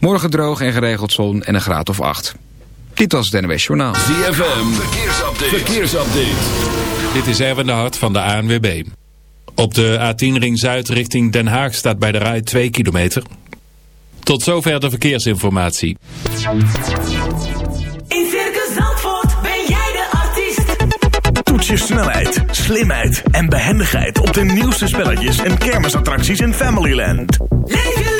Morgen droog en geregeld zon en een graad of 8. Dit was het NWS Journaal. ZFM, verkeersupdate. verkeersupdate. Dit is Erwin de Hart van de ANWB. Op de A10 Ring Zuid richting Den Haag staat bij de rij 2 kilometer. Tot zover de verkeersinformatie. In Circus Zandvoort ben jij de artiest. Toets je snelheid, slimheid en behendigheid op de nieuwste spelletjes en kermisattracties in Familyland. Leef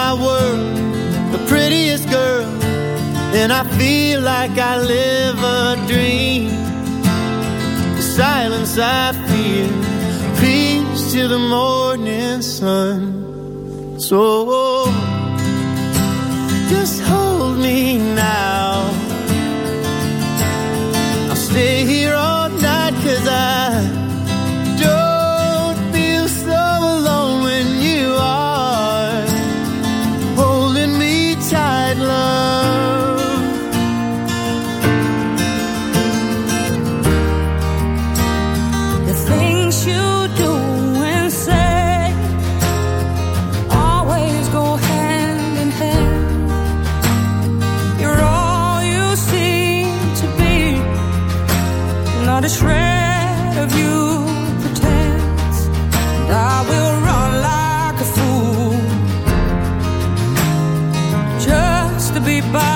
my world, the prettiest girl, and I feel like I live a dream. The silence I feel, peace till the morning sun. So just hold me now. I'll stay here all night cause I goodbye.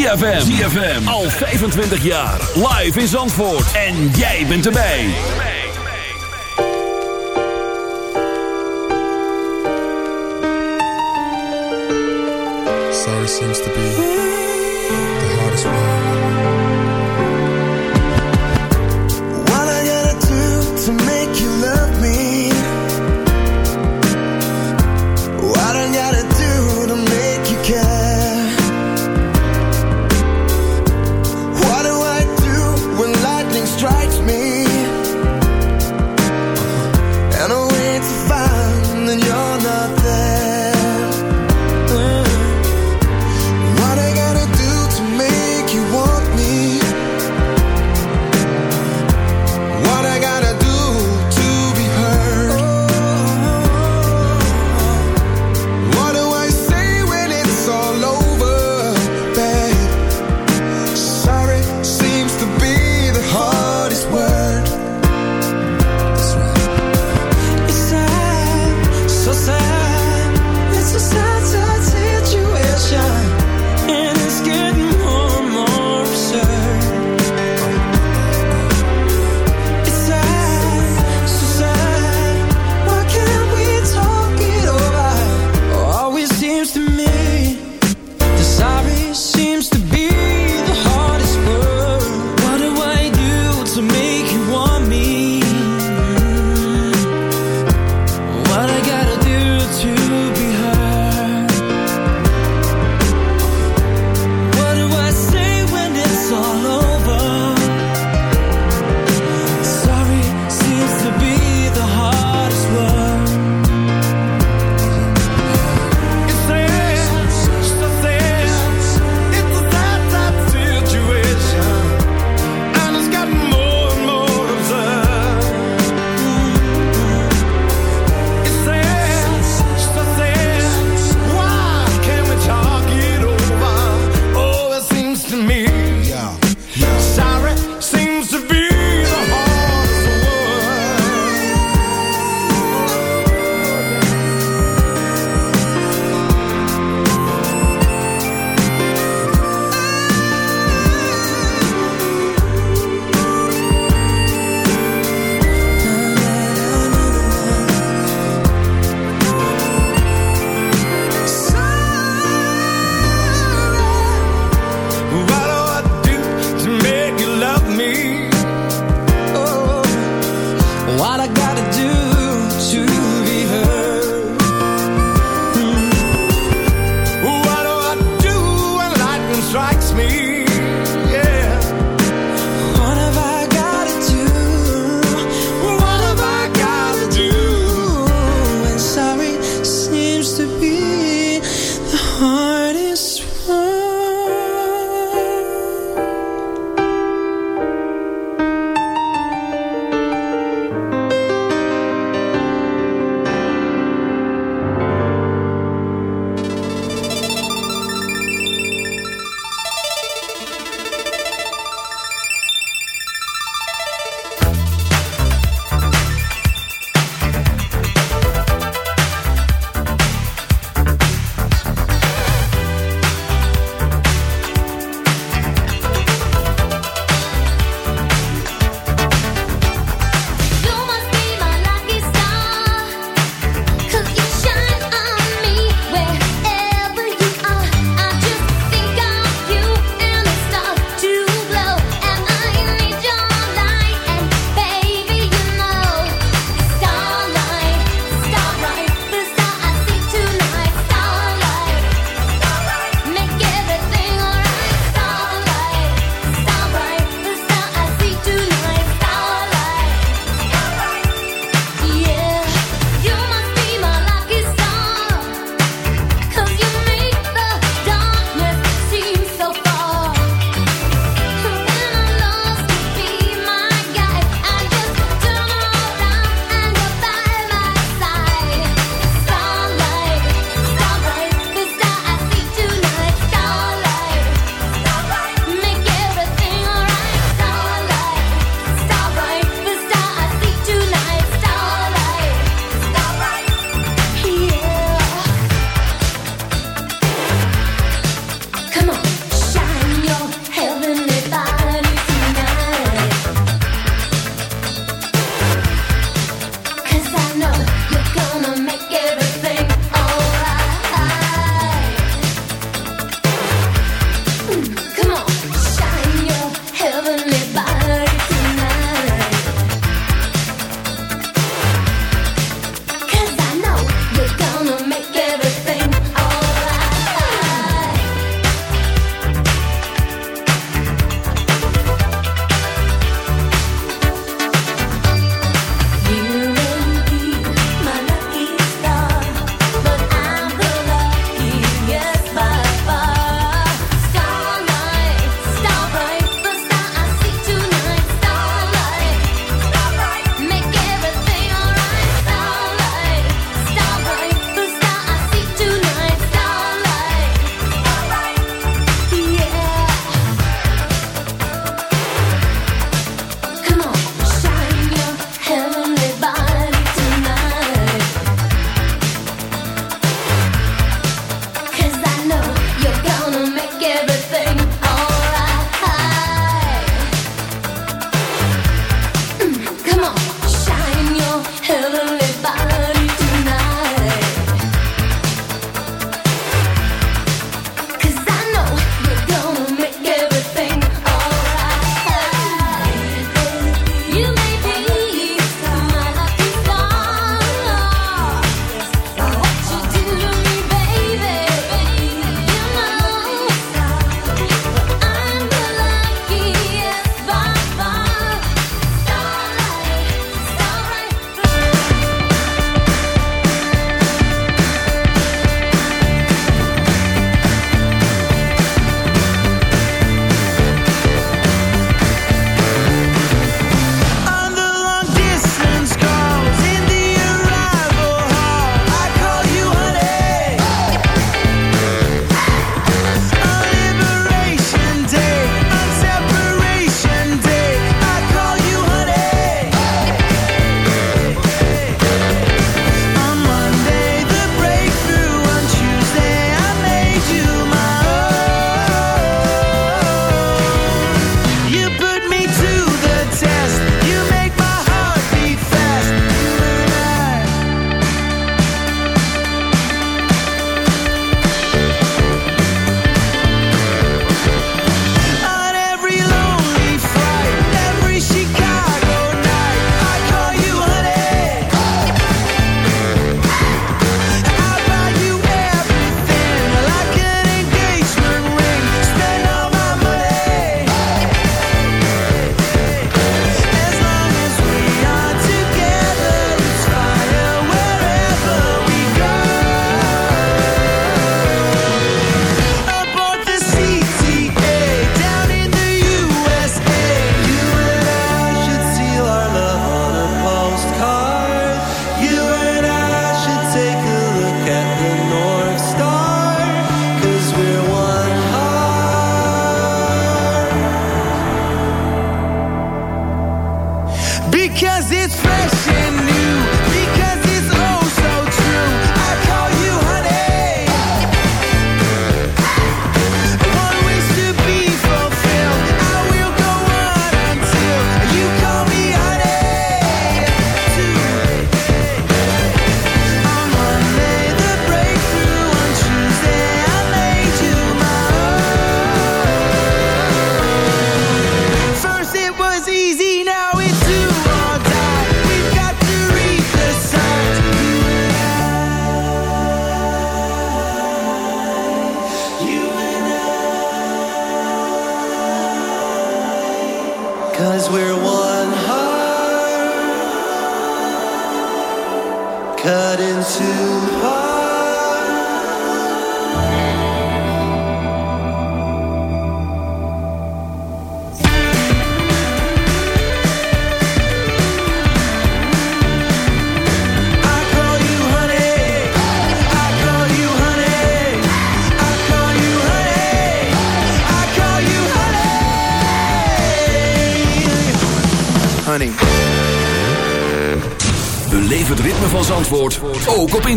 ZFM. ZFM. Al 25 jaar. Live in Zandvoort. En jij bent erbij. Sorry seems to be the hardest one.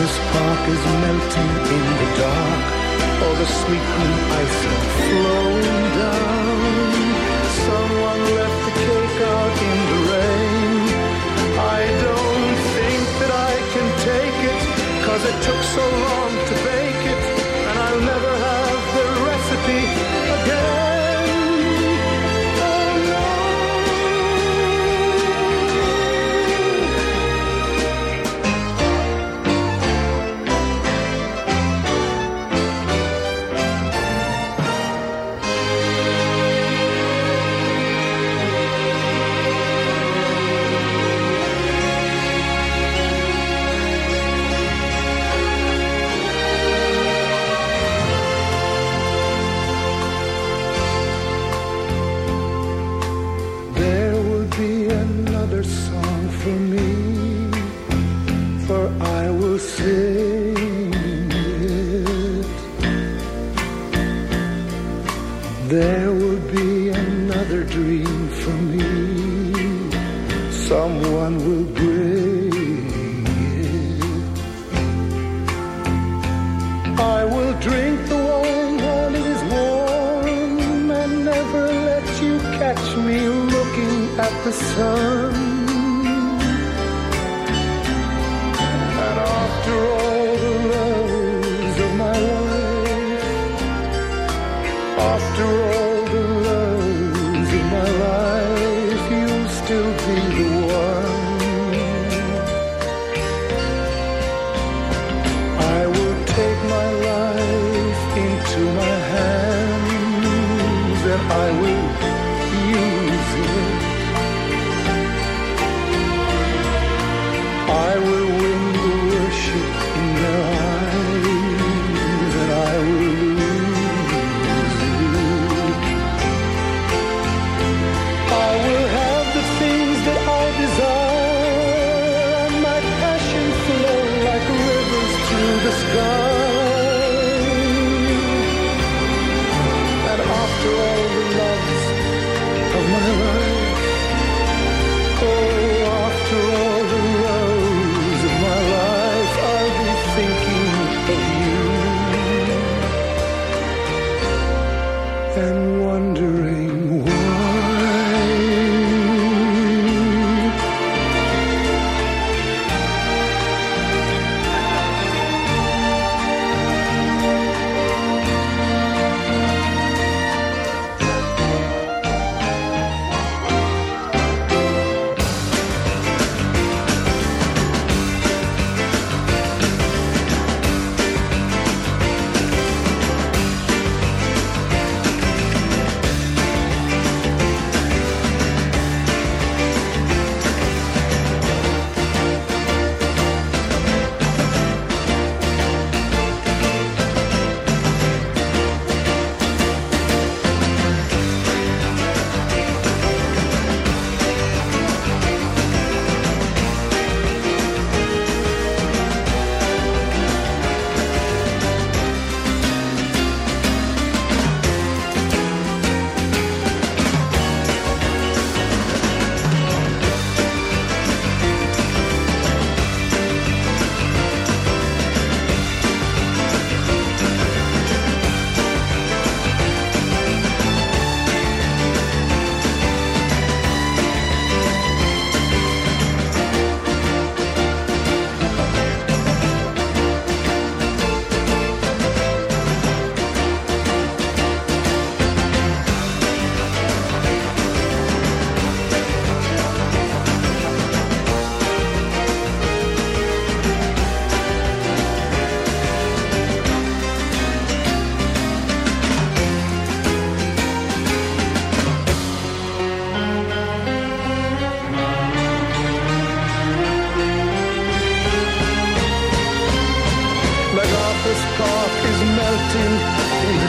MacArthur's Park is melting in the dark. All the sweet green icing flowing down. Someone left the cake out in the rain. I don't think that I can take it, cause it took so long to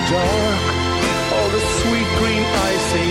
dark. All the sweet green icing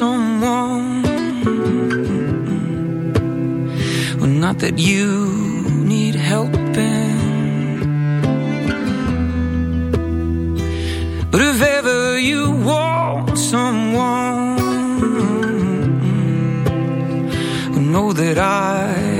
someone. Well, not that you need helping. But if ever you want someone well, Know that I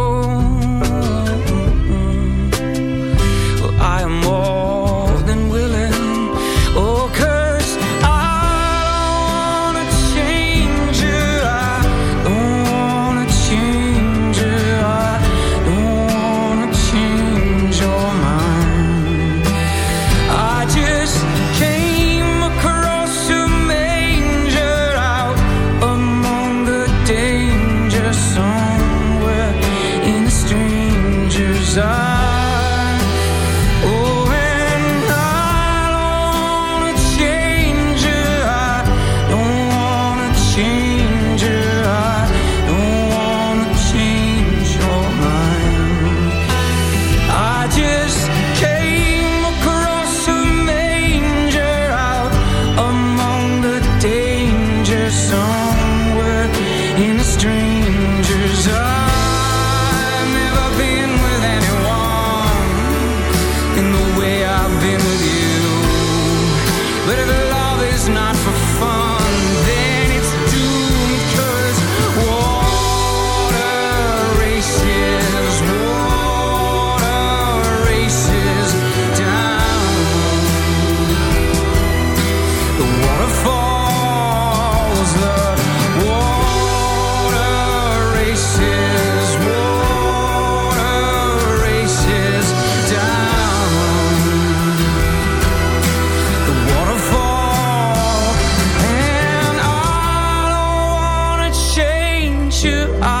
you are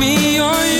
me or you.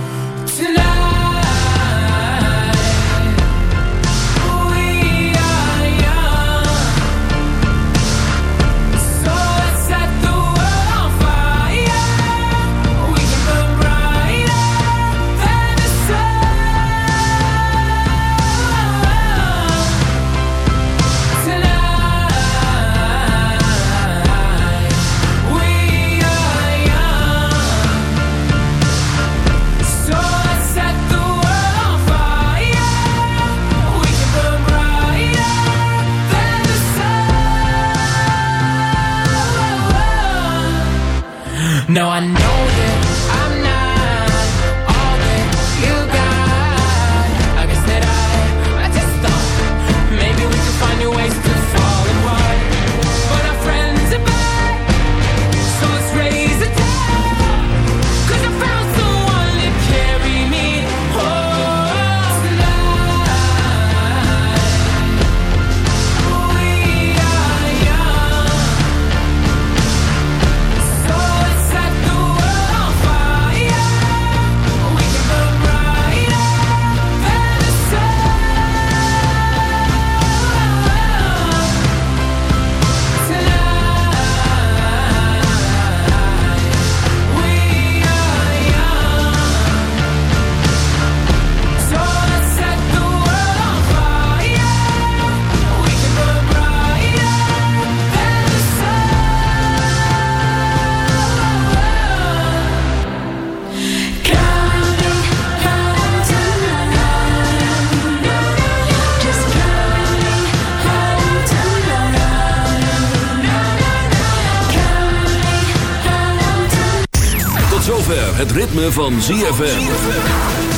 van ZFM.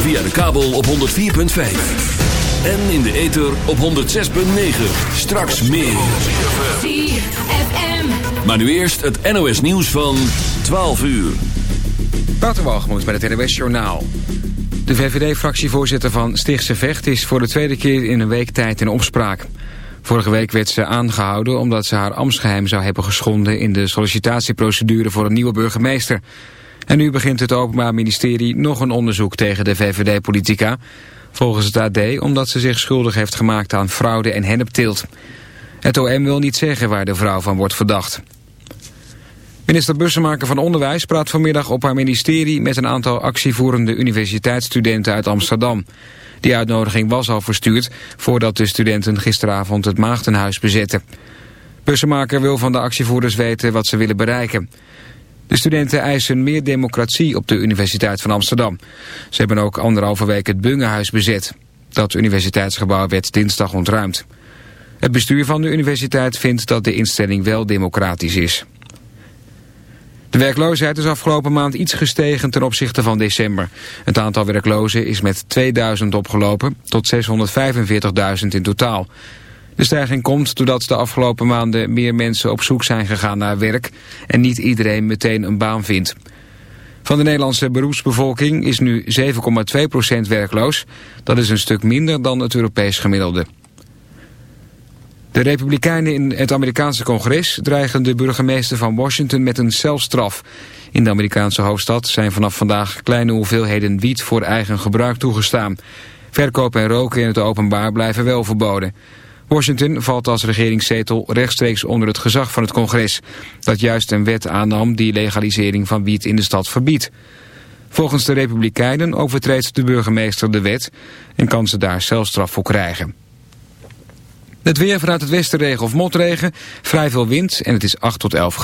Via de kabel op 104.5. En in de ether op 106.9. Straks meer. Maar nu eerst het NOS nieuws van 12 uur. Waterwalgemoed bij het NOS Journaal. De VVD-fractievoorzitter van Stichtse Vecht is voor de tweede keer in een week tijd in opspraak. Vorige week werd ze aangehouden omdat ze haar ambtsgeheim zou hebben geschonden... in de sollicitatieprocedure voor een nieuwe burgemeester. En nu begint het Openbaar Ministerie nog een onderzoek tegen de VVD-politica. Volgens het AD omdat ze zich schuldig heeft gemaakt aan fraude en hennepteelt. Het OM wil niet zeggen waar de vrouw van wordt verdacht. Minister Bussemaker van Onderwijs praat vanmiddag op haar ministerie... met een aantal actievoerende universiteitsstudenten uit Amsterdam. Die uitnodiging was al verstuurd voordat de studenten gisteravond het Maagdenhuis bezetten. Bussemaker wil van de actievoerders weten wat ze willen bereiken. De studenten eisen meer democratie op de Universiteit van Amsterdam. Ze hebben ook anderhalve week het Bungehuis bezet. Dat universiteitsgebouw werd dinsdag ontruimd. Het bestuur van de universiteit vindt dat de instelling wel democratisch is. De werkloosheid is afgelopen maand iets gestegen ten opzichte van december. Het aantal werklozen is met 2000 opgelopen tot 645.000 in totaal. De stijging komt doordat de afgelopen maanden meer mensen op zoek zijn gegaan naar werk en niet iedereen meteen een baan vindt. Van de Nederlandse beroepsbevolking is nu 7,2% werkloos. Dat is een stuk minder dan het Europees gemiddelde. De Republikeinen in het Amerikaanse congres dreigen de burgemeester van Washington met een celstraf. In de Amerikaanse hoofdstad zijn vanaf vandaag kleine hoeveelheden wiet voor eigen gebruik toegestaan. Verkoop en roken in het openbaar blijven wel verboden. Washington valt als regeringszetel rechtstreeks onder het gezag van het congres... dat juist een wet aannam die legalisering van wiet in de stad verbiedt. Volgens de Republikeinen overtreedt de burgemeester de wet... en kan ze daar celstraf voor krijgen. Het weer vanuit het westen regen of motregen, vrij veel wind en het is 8 tot 11 graden.